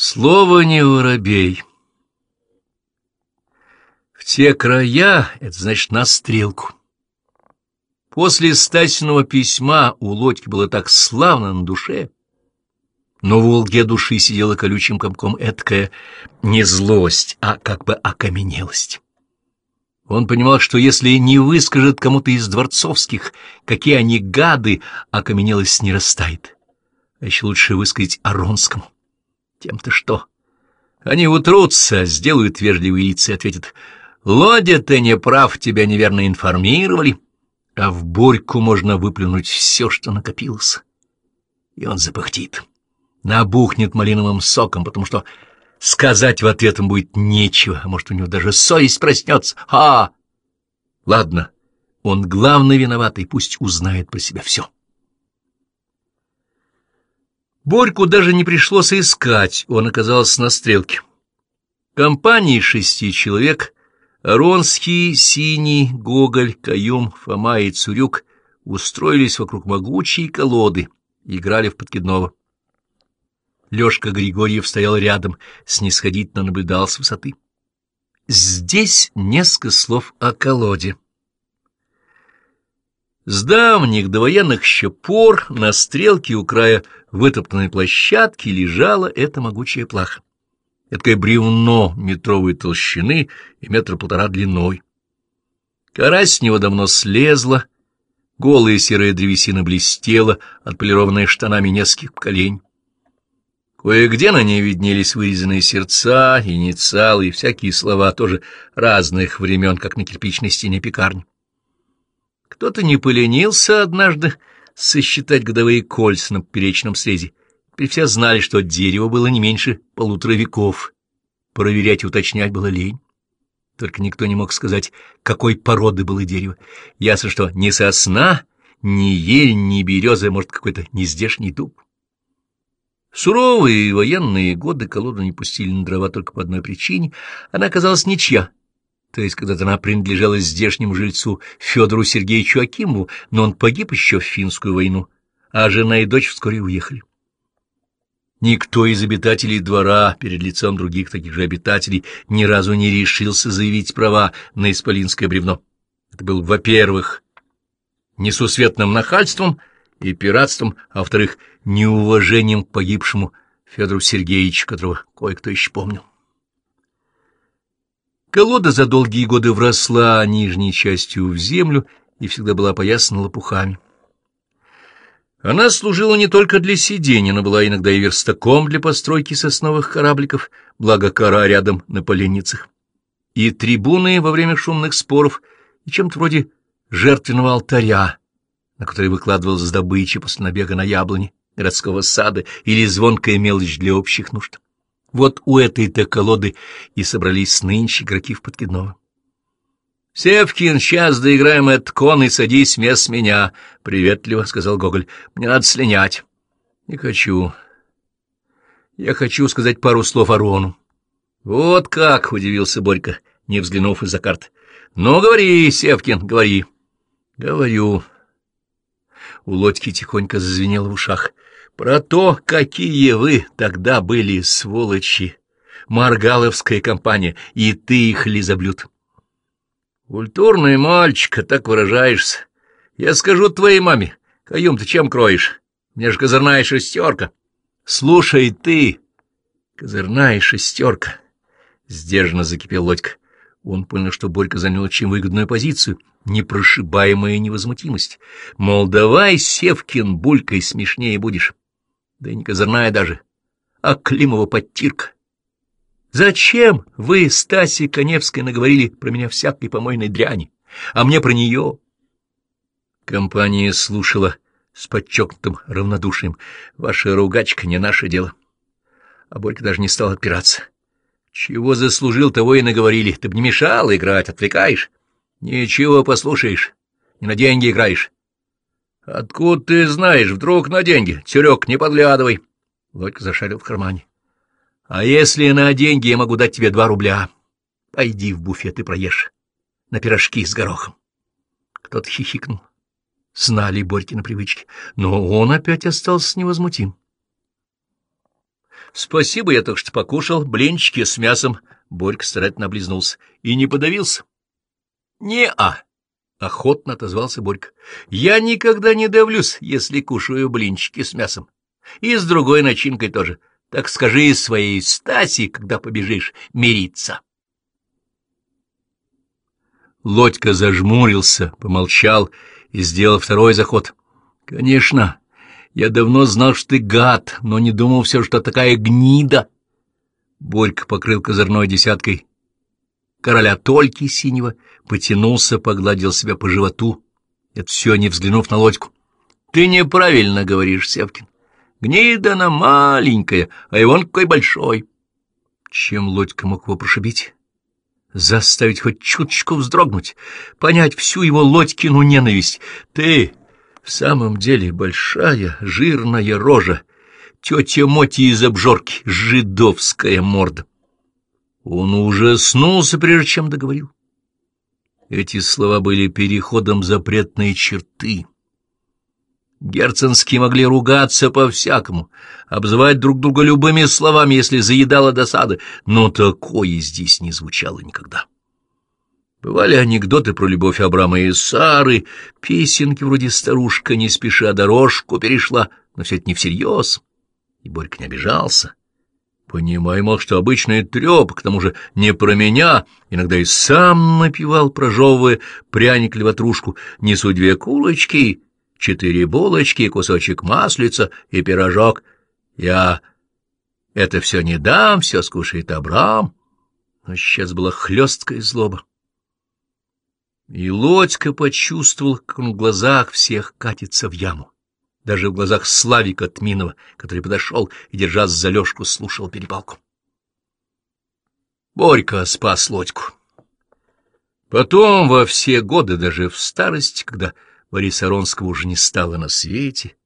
Слово не воробей. В те края, это значит на стрелку. После Стасиного письма у Лодьки было так славно на душе, но в волге души сидела колючим комком эткая не злость, а как бы окаменелость. Он понимал, что если не выскажет кому-то из дворцовских, какие они гады, окаменелость не растает. А еще лучше высказать Аронскому. Тем-то что? Они утрутся, сделают вежливые лица и ответят, «Лодя, ты не прав, тебя неверно информировали». А в Борьку можно выплюнуть все, что накопилось. И он запыхтит, набухнет малиновым соком, потому что сказать в ответ им будет нечего, а может, у него даже совесть проснется. А! Ладно, он главный виноватый, пусть узнает про себя все. Борьку даже не пришлось искать, он оказался на стрелке. Компании шести человек — Ронский, Синий, Гоголь, Каюм, Фома и Цурюк — устроились вокруг могучей колоды, играли в подкидного. Лёшка Григорьев стоял рядом, снисходительно наблюдал с высоты. Здесь несколько слов о колоде. С давних довоенных еще пор на стрелке у края вытоптанной площадки лежала эта могучая плаха. Эдакое бревно метровой толщины и метра полтора длиной. Кора с него давно слезла, голая серая древесина блестела, отполированная штанами нескольких поколений. Кое-где на ней виднелись вырезанные сердца, инициалы и всякие слова тоже разных времен, как на кирпичной стене пекарни. Кто-то не поленился однажды сосчитать годовые кольца на поперечном срезе. Теперь все знали, что дерево было не меньше полутора веков. Проверять и уточнять было лень. Только никто не мог сказать, какой породы было дерево. Ясно, что ни сосна, ни ель, ни береза, может, какой-то нездешний дуб. суровые военные годы колоду не пустили на дрова только по одной причине. Она оказалась ничья, то есть когда-то она принадлежала здешнему жильцу Федору Сергеевичу Акимову, но он погиб еще в финскую войну, а жена и дочь вскоре уехали. Никто из обитателей двора перед лицом других таких же обитателей ни разу не решился заявить права на исполинское бревно. Это был, во-первых, несусветным нахальством и пиратством, а во-вторых, неуважением к погибшему Федору Сергеевичу, которого кое-кто еще помнил. Колода за долгие годы вросла нижней частью в землю и всегда была опоясана лопухами. Она служила не только для сидения, но была иногда и верстаком для постройки сосновых корабликов, благо кора рядом на поленницах. И трибуны во время шумных споров, и чем-то вроде жертвенного алтаря, на который выкладывалась добыча после набега на яблони городского сада или звонкая мелочь для общих нужд. Вот у этой-то колоды и собрались нынче игроки в подкидного. — Севкин, сейчас доиграем этот кон и садись вместо меня, — приветливо сказал Гоголь. — Мне надо слинять. — Не хочу. Я хочу сказать пару слов Арону. — Вот как, — удивился Борька, не взглянув из-за карт. — Ну, говори, Севкин, говори. — Говорю. У Лодьки тихонько зазвенело в ушах. Про то, какие вы тогда были сволочи, Маргаловская компания, и ты их лизоблюд. Культурный мальчик, так выражаешься. Я скажу твоей маме, Каюм, ты чем кроешь? Мне же козырная шестерка. Слушай ты, козырная шестерка. Сдержанно закипел Лодька. Он понял, что Борька занял очень выгодную позицию, непрошибаемая невозмутимость. Мол, давай, Севкин, булькой смешнее будешь да и не козырная даже, а Климова подтирка. Зачем вы, Стаси Коневской, наговорили про меня всякой помойной дряни, а мне про нее? Компания слушала с подчеркнутым равнодушием. Ваша ругачка не наше дело. А Борька даже не стал отпираться. Чего заслужил, того и наговорили. Ты б не мешал играть, отвлекаешь. Ничего, послушаешь, не на деньги играешь. Откуда ты знаешь? Вдруг на деньги? Тюрек, не подглядывай. Лодька зашарил в кармане. А если на деньги я могу дать тебе два рубля? Пойди в буфет и проешь. На пирожки с горохом. Кто-то хихикнул. Знали Борьки на привычке, но он опять остался невозмутим. Спасибо, я только что покушал блинчики с мясом. Борька старательно облизнулся. И не подавился? Не-а. Охотно отозвался Борька. Я никогда не давлюсь, если кушаю блинчики с мясом. И с другой начинкой тоже. Так скажи своей Стаси, когда побежишь мириться. Лодька зажмурился, помолчал и сделал второй заход. — Конечно, я давно знал, что ты гад, но не думал все, что такая гнида. Борька покрыл козырной десяткой короля Тольки синего, потянулся, погладил себя по животу. Это все, не взглянув на лодьку. — Ты неправильно говоришь, Севкин. Гнида она маленькая, а Иван какой большой. Чем лодька мог его прошибить? Заставить хоть чуточку вздрогнуть, понять всю его лодькину ненависть. Ты в самом деле большая, жирная рожа, тетя Моти из обжорки, жидовская морда. Он ужаснулся, прежде чем договорил. Эти слова были переходом запретной черты. Герценские могли ругаться по-всякому, обзывать друг друга любыми словами, если заедала досада, но такое здесь не звучало никогда. Бывали анекдоты про любовь Абрама и Сары, песенки вроде «Старушка не спеша дорожку перешла», но все это не всерьез, и Борька не обижался. Понимай, мол, что обычный треп, к тому же не про меня, иногда и сам напевал, прожевывая пряник или ватрушку, несу две кулочки, четыре булочки, кусочек маслица и пирожок. Я это все не дам, все скушает Абрам. Но сейчас была хлесткая злоба. И Лодька почувствовал, как он в глазах всех катится в яму. Даже в глазах Славика Тминова, который подошел и, держась за лёжку, слушал перепалку. Борька спас Лодьку. Потом, во все годы, даже в старости, когда Бориса Аронского уже не стало на свете.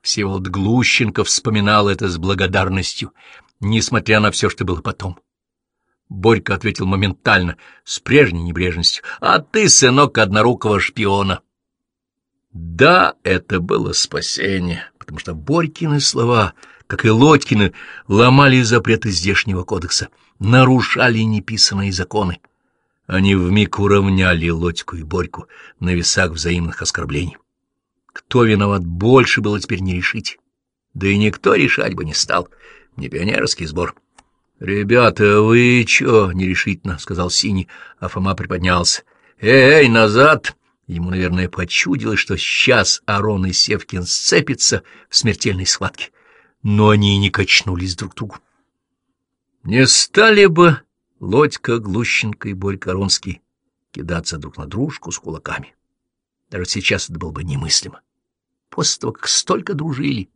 Всеволод Глущенко вспоминал это с благодарностью, несмотря на все, что было потом. Борька ответил моментально, с прежней небрежностью. — А ты, сынок однорукого шпиона. Да, это было спасение, потому что Борькины слова, как и Лодькины, ломали запреты здешнего кодекса, нарушали неписанные законы. Они вмиг уравняли Лодьку и Борьку на весах взаимных оскорблений. Кто виноват больше было теперь не решить. Да и никто решать бы не стал. Не пионерский сбор. — Ребята, вы чё? — нерешительно, — сказал Синий, а Фома приподнялся. — Эй, назад! Ему, наверное, почудилось, что сейчас Арон и Севкин сцепятся в смертельной схватке. Но они и не качнулись друг к другу. Не стали бы Лодька, Глущенко и Борька Ронский кидаться друг на дружку с кулаками. Даже сейчас это было бы немыслимо. После того, как столько дружили.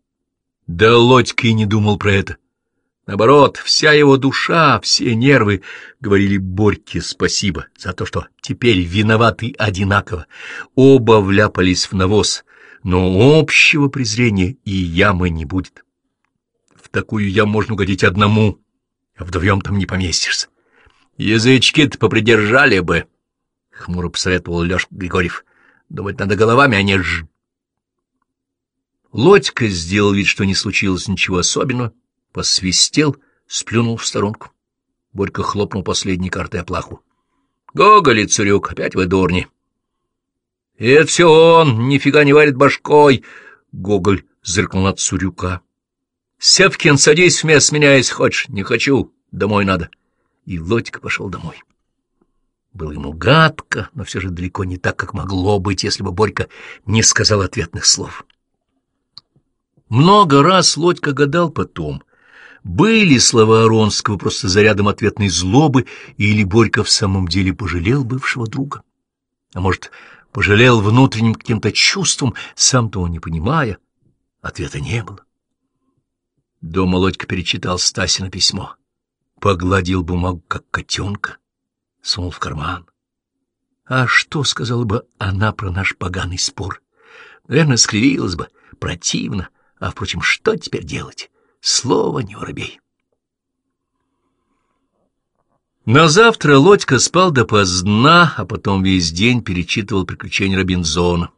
Да Лодька и не думал про это. Наоборот, вся его душа, все нервы говорили Борьке спасибо за то, что теперь виноваты одинаково. Оба вляпались в навоз, но общего презрения и ямы не будет. В такую яму можно угодить одному, а вдвоем там не поместишься. Язычки-то попридержали бы, — хмуро посоветовал Лёшка Григорьев. Думать надо головами, а не ж... Лодька сделал вид, что не случилось ничего особенного, посвистел, сплюнул в сторонку. Борька хлопнул последней картой оплаху. — Гоголь, Цурюк, опять вы дурни. — Это все он, нифига не варит башкой! — Гоголь зыркнул от Цурюка. — Севкин, садись вместо меня, если хочешь. Не хочу, домой надо. — и Лодька пошел домой. Было ему гадко, но все же далеко не так, как могло быть, если бы Борька не сказал ответных слов. Много раз Лодька гадал потом, были слова Аронского просто зарядом ответной злобы, или Борька в самом деле пожалел бывшего друга. А может, пожалел внутренним каким-то чувством, сам того не понимая. Ответа не было. Дома Лодька перечитал Стасина письмо погладил бумагу, как котенка, сунул в карман. А что сказала бы она про наш поганый спор? Наверное, скривилась бы, противно. А, впрочем, что теперь делать? Слово не воробей. На завтра Лодька спал допоздна, а потом весь день перечитывал приключения Робинзона.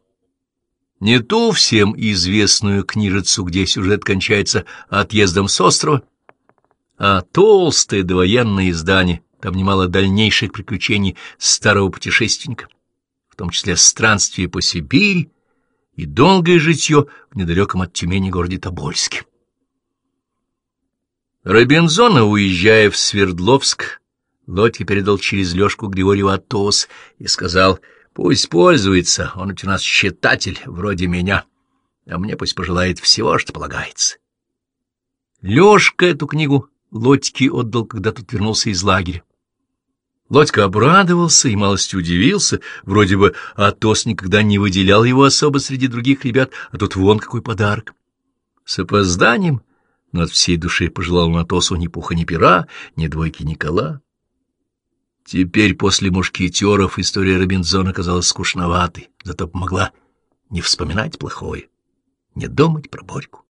Не ту всем известную книжицу, где сюжет кончается отъездом с острова, а толстое довоенное издание, там немало дальнейших приключений старого путешественника, в том числе странствия по Сибири и долгое житье в недалеком от Тюмени городе Тобольске. Робинзона, уезжая в Свердловск, Лодька передал через Лёшку Григорьеву Атос и сказал, «Пусть пользуется, он ведь у нас читатель, вроде меня, а мне пусть пожелает всего, что полагается». Лёшка эту книгу Лодьке отдал, когда тот вернулся из лагеря. Лодька обрадовался и малостью удивился, вроде бы Атос никогда не выделял его особо среди других ребят, а тут вон какой подарок. С опозданием но от всей души пожелал Натосу ни пуха, ни пера, ни двойки, ни кола. Теперь после мушкетеров история Робинзона казалась скучноватой, зато помогла не вспоминать плохое, не думать про Борьку.